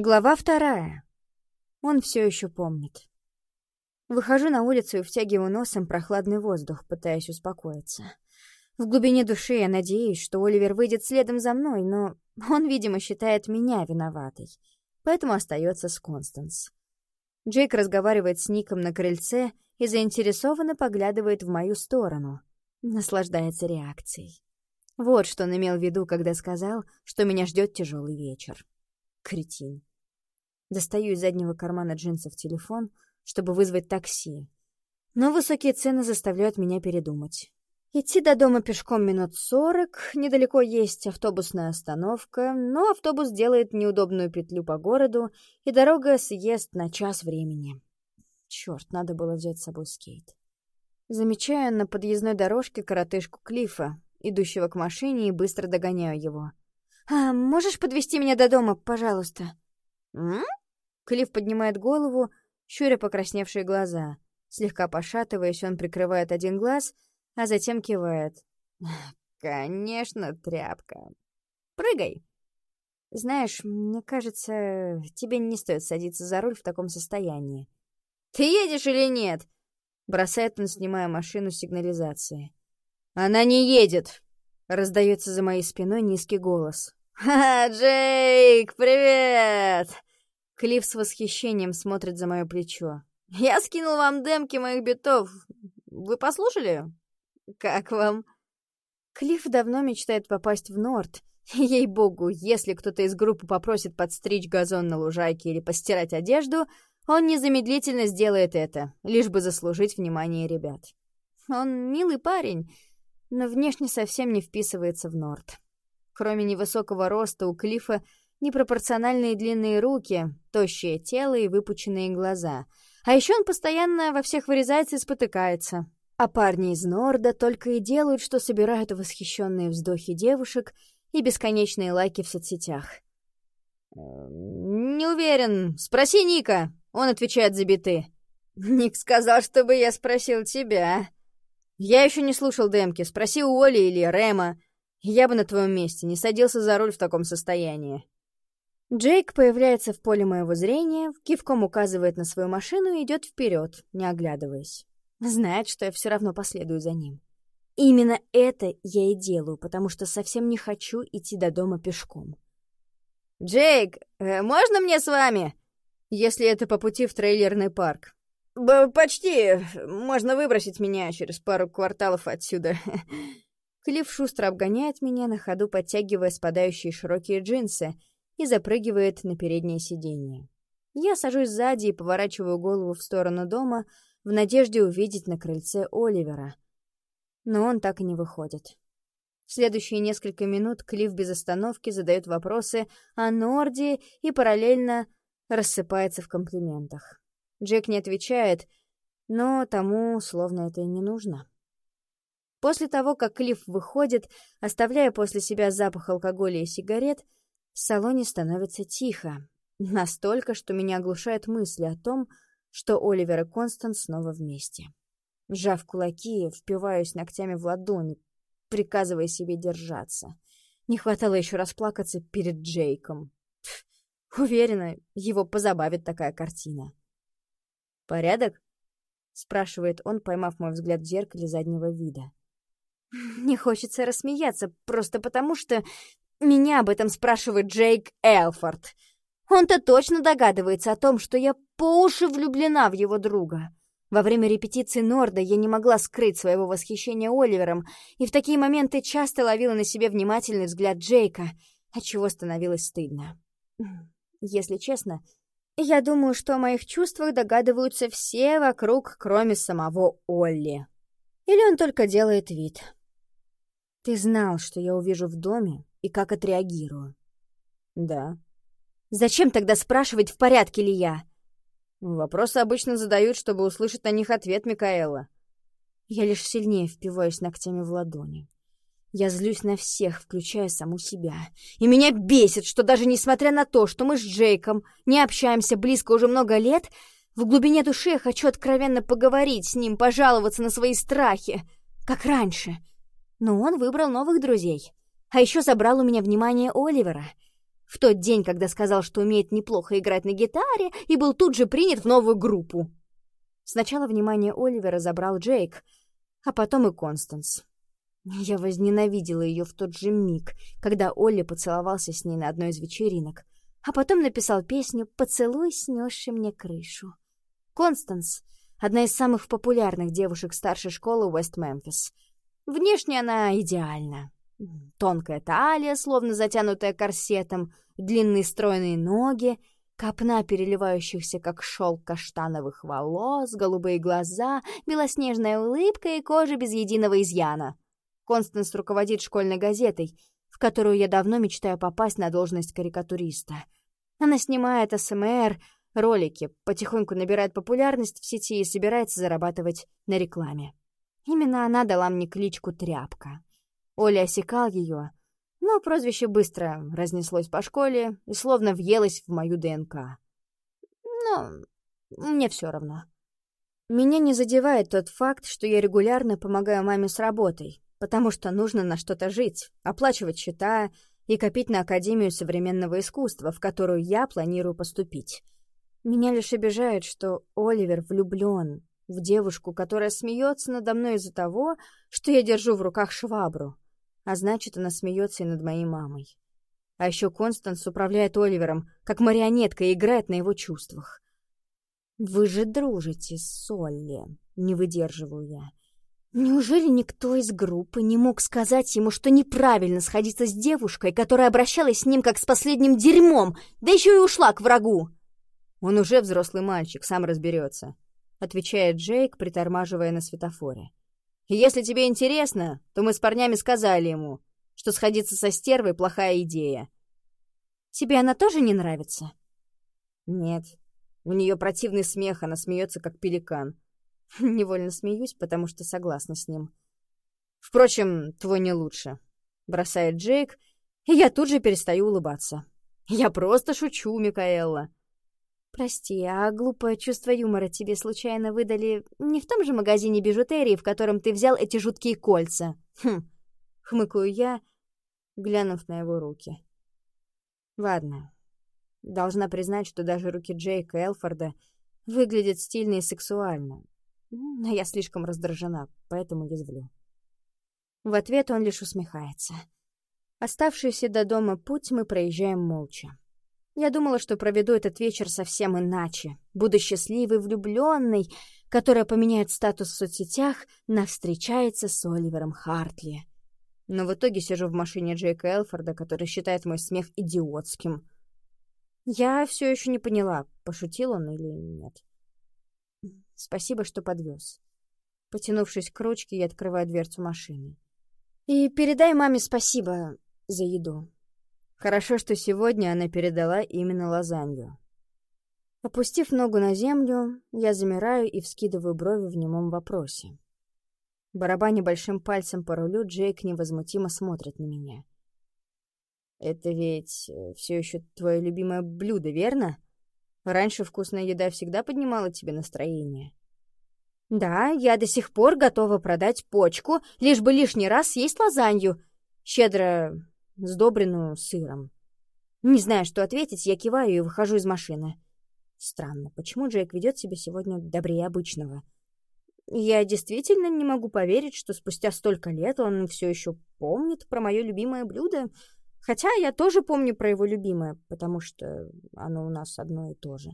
Глава вторая. Он все еще помнит. Выхожу на улицу и втягиваю носом прохладный воздух, пытаясь успокоиться. В глубине души я надеюсь, что Оливер выйдет следом за мной, но он, видимо, считает меня виноватой, поэтому остается с Констанс. Джейк разговаривает с Ником на крыльце и заинтересованно поглядывает в мою сторону, наслаждается реакцией. Вот что он имел в виду, когда сказал, что меня ждет тяжелый вечер. Кретин. Достаю из заднего кармана джинсов телефон, чтобы вызвать такси. Но высокие цены заставляют меня передумать. Идти до дома пешком минут сорок, недалеко есть автобусная остановка, но автобус делает неудобную петлю по городу, и дорога съест на час времени. Черт, надо было взять с собой скейт. Замечаю на подъездной дорожке коротышку Клифа, идущего к машине, и быстро догоняю его. «А можешь подвести меня до дома, пожалуйста?» «М?» Клифф поднимает голову, щуря покрасневшие глаза. Слегка пошатываясь, он прикрывает один глаз, а затем кивает. «Конечно, тряпка. Прыгай!» «Знаешь, мне кажется, тебе не стоит садиться за руль в таком состоянии». «Ты едешь или нет?» Бросает он, снимая машину сигнализации. «Она не едет!» Раздается за моей спиной низкий голос. «Ха, Джейк, привет!» Клифф с восхищением смотрит за мое плечо. «Я скинул вам демки моих битов. Вы послушали? Как вам?» Клифф давно мечтает попасть в Норд. Ей-богу, если кто-то из группы попросит подстричь газон на лужайке или постирать одежду, он незамедлительно сделает это, лишь бы заслужить внимание ребят. Он милый парень, но внешне совсем не вписывается в Норд. Кроме невысокого роста у Клиффа непропорциональные длинные руки, тощее тело и выпученные глаза. А еще он постоянно во всех вырезается и спотыкается. А парни из Норда только и делают, что собирают восхищенные вздохи девушек и бесконечные лайки в соцсетях. «Не уверен. Спроси Ника!» Он отвечает за биты. «Ник сказал, чтобы я спросил тебя». «Я еще не слушал демки. Спроси у Оли или Рема. Я бы на твоем месте не садился за руль в таком состоянии». Джейк появляется в поле моего зрения, кивком указывает на свою машину и идет вперед, не оглядываясь. Знает, что я все равно последую за ним. именно это я и делаю, потому что совсем не хочу идти до дома пешком. «Джейк, э, можно мне с вами?» «Если это по пути в трейлерный парк». Б «Почти. Можно выбросить меня через пару кварталов отсюда». Клифф шустро обгоняет меня, на ходу подтягивая спадающие широкие джинсы — и запрыгивает на переднее сиденье. Я сажусь сзади и поворачиваю голову в сторону дома в надежде увидеть на крыльце Оливера. Но он так и не выходит. В следующие несколько минут Клифф без остановки задает вопросы о Норде и параллельно рассыпается в комплиментах. Джек не отвечает, но тому словно это и не нужно. После того, как Клифф выходит, оставляя после себя запах алкоголя и сигарет, в салоне становится тихо, настолько, что меня оглушает мысли о том, что Оливер и Констанс снова вместе. Сжав кулаки, впиваюсь ногтями в ладони, приказывая себе держаться. Не хватало еще расплакаться перед Джейком. Уверена, его позабавит такая картина. «Порядок?» — спрашивает он, поймав мой взгляд в зеркале заднего вида. Не хочется рассмеяться, просто потому что меня об этом спрашивает Джейк Элфорд. Он-то точно догадывается о том, что я по уши влюблена в его друга. Во время репетиции Норда я не могла скрыть своего восхищения Оливером, и в такие моменты часто ловила на себе внимательный взгляд Джейка, отчего становилось стыдно. Если честно, я думаю, что о моих чувствах догадываются все вокруг, кроме самого Олли. Или он только делает вид. Ты знал, что я увижу в доме, и как отреагирую. Да. Зачем тогда спрашивать, в порядке ли я? Вопросы обычно задают, чтобы услышать на них ответ Микаэла. Я лишь сильнее впиваюсь ногтями в ладони. Я злюсь на всех, включая саму себя. И меня бесит, что даже несмотря на то, что мы с Джейком не общаемся близко уже много лет, в глубине души я хочу откровенно поговорить с ним, пожаловаться на свои страхи, как раньше. Но он выбрал новых друзей. А еще забрал у меня внимание Оливера. В тот день, когда сказал, что умеет неплохо играть на гитаре, и был тут же принят в новую группу. Сначала внимание Оливера забрал Джейк, а потом и Констанс. Я возненавидела ее в тот же миг, когда Олли поцеловался с ней на одной из вечеринок, а потом написал песню «Поцелуй, снесший мне крышу». Констанс — одна из самых популярных девушек старшей школы Уэст-Мемфис. Внешне она идеальна. Тонкая талия, словно затянутая корсетом, длинные стройные ноги, копна переливающихся, как шелк каштановых волос, голубые глаза, белоснежная улыбка и кожа без единого изъяна — Констанс руководит школьной газетой, в которую я давно мечтаю попасть на должность карикатуриста. Она снимает СМР, ролики, потихоньку набирает популярность в сети и собирается зарабатывать на рекламе. Именно она дала мне кличку «Тряпка». Оля осекал ее, но прозвище быстро разнеслось по школе и словно въелось в мою ДНК. Но мне все равно. Меня не задевает тот факт, что я регулярно помогаю маме с работой, потому что нужно на что-то жить, оплачивать счета и копить на Академию современного искусства, в которую я планирую поступить. Меня лишь обижает, что Оливер влюблен в девушку, которая смеется надо мной из-за того, что я держу в руках швабру, а значит, она смеется и над моей мамой. А еще Констанс управляет Оливером, как марионетка, и играет на его чувствах. «Вы же дружите с Солли», — не выдерживаю я. Неужели никто из группы не мог сказать ему, что неправильно сходиться с девушкой, которая обращалась с ним как с последним дерьмом, да еще и ушла к врагу? Он уже взрослый мальчик, сам разберется, отвечает Джейк, притормаживая на светофоре. И если тебе интересно, то мы с парнями сказали ему, что сходиться со стервой — плохая идея. Тебе она тоже не нравится? Нет. У нее противный смех, она смеется, как пеликан. Невольно смеюсь, потому что согласна с ним. Впрочем, твой не лучше. Бросает Джейк, и я тут же перестаю улыбаться. Я просто шучу, Микаэлла. Прости, а глупое чувство юмора тебе случайно выдали не в том же магазине бижутерии, в котором ты взял эти жуткие кольца? Хм, хмыкаю я, глянув на его руки. Ладно. Должна признать, что даже руки Джейка Элфорда выглядят стильно и сексуально, но я слишком раздражена, поэтому язвлю. В ответ он лишь усмехается. Оставшийся до дома путь мы проезжаем молча. Я думала, что проведу этот вечер совсем иначе. Буду счастливой, влюбленной, которая поменяет статус в соцсетях на «встречается с Оливером Хартли». Но в итоге сижу в машине Джейка Элфорда, который считает мой смех идиотским. Я все еще не поняла, пошутил он или нет. Спасибо, что подвез. Потянувшись к ручке, я открываю дверцу машины. И передай маме спасибо за еду. Хорошо, что сегодня она передала именно лазанью. Опустив ногу на землю, я замираю и вскидываю брови в немом вопросе. Барабаня большим пальцем по рулю, Джейк невозмутимо смотрит на меня. «Это ведь э, все еще твое любимое блюдо, верно?» Раньше вкусная еда всегда поднимала тебе настроение. Да, я до сих пор готова продать почку, лишь бы лишний раз съесть лазанью, щедро сдобренную сыром. Не знаю, что ответить, я киваю и выхожу из машины. Странно, почему Джейк ведет себя сегодня добрее обычного? Я действительно не могу поверить, что спустя столько лет он все еще помнит про мое любимое блюдо — Хотя я тоже помню про его любимое, потому что оно у нас одно и то же.